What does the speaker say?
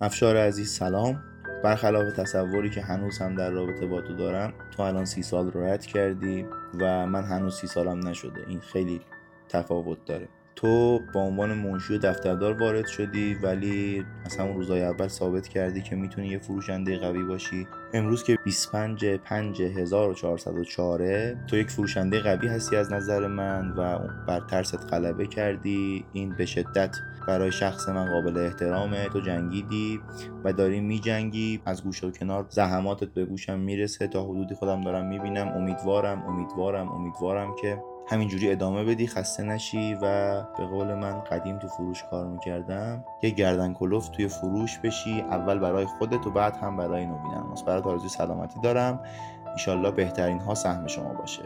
افشار عزیز سلام. برخلاف تصوری که هنوز هم در رابطه با تو دارم تو الان سی سال رو رد کردی و من هنوز سی سالم نشده. این خیلی تفاوت داره. تو با عنوان منشی و دفتردار وارد شدی ولی از همون روزای اول ثابت کردی که می‌تونی یه فروشنده قوی باشی. امروز که 25 5404 تو یک فروشنده قوی هستی از نظر من و بر ترست غلبه کردی. این به شدت برای شخص من قابل احترامه. تو جنگیدی و داری میجنگی. از گوشه و کنار زحماتت به گوشم می‌رسه. تا حدودی خودم دارم می‌بینم. امیدوارم امیدوارم امیدوارم که همینجوری ادامه بدی خسته نشی و به قول من قدیم تو فروش کار می‌کردم. یه گردن کلوف توی فروش بشی اول برای خودت و بعد هم برای نوینم برات آرزوی سلامتی دارم. ایشالله بهترین ها سهم شما باشه.